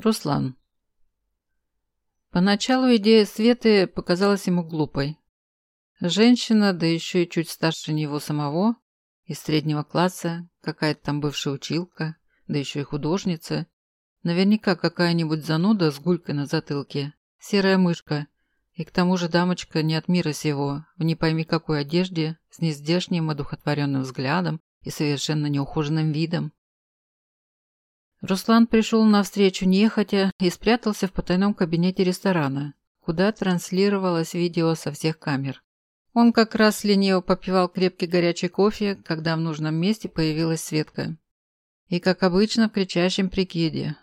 Руслан. Поначалу идея Светы показалась ему глупой. Женщина, да еще и чуть старше него самого, из среднего класса, какая-то там бывшая училка, да еще и художница. Наверняка какая-нибудь зануда с гулькой на затылке, серая мышка, и к тому же дамочка не от мира сего, в не пойми какой одежде, с нездешним одухотворенным взглядом и совершенно неухоженным видом. Руслан пришел навстречу нехотя и спрятался в потайном кабинете ресторана, куда транслировалось видео со всех камер. Он как раз лениво попивал крепкий горячий кофе, когда в нужном месте появилась Светка. И, как обычно, в кричащем прикиде.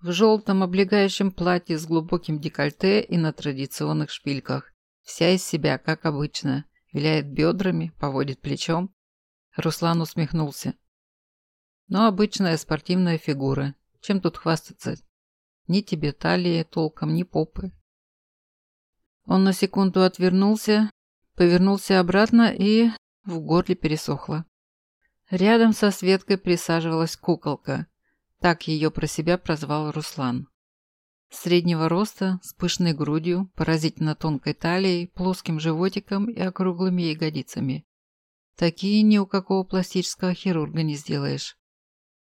В желтом облегающем платье с глубоким декольте и на традиционных шпильках. Вся из себя, как обычно. Виляет бедрами, поводит плечом. Руслан усмехнулся. Но обычная спортивная фигура. Чем тут хвастаться? Ни тебе талии толком, ни попы. Он на секунду отвернулся, повернулся обратно и в горле пересохло. Рядом со Светкой присаживалась куколка. Так ее про себя прозвал Руслан. Среднего роста, с пышной грудью, поразительно тонкой талией, плоским животиком и округлыми ягодицами. Такие ни у какого пластического хирурга не сделаешь.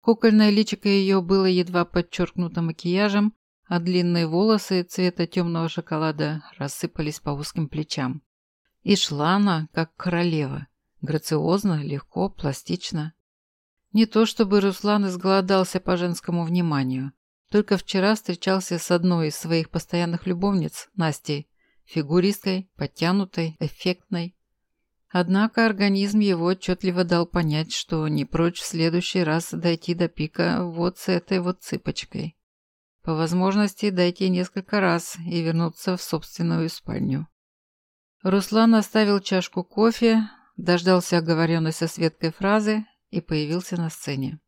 Кукольное личико ее было едва подчеркнуто макияжем, а длинные волосы цвета темного шоколада рассыпались по узким плечам. И шла она, как королева, грациозно, легко, пластично. Не то чтобы Руслан изголодался по женскому вниманию. Только вчера встречался с одной из своих постоянных любовниц, Настей, фигуристкой, подтянутой, эффектной, Однако организм его отчетливо дал понять, что не прочь в следующий раз дойти до пика вот с этой вот цыпочкой. По возможности дойти несколько раз и вернуться в собственную спальню. Руслан оставил чашку кофе, дождался оговоренной со Светкой фразы и появился на сцене.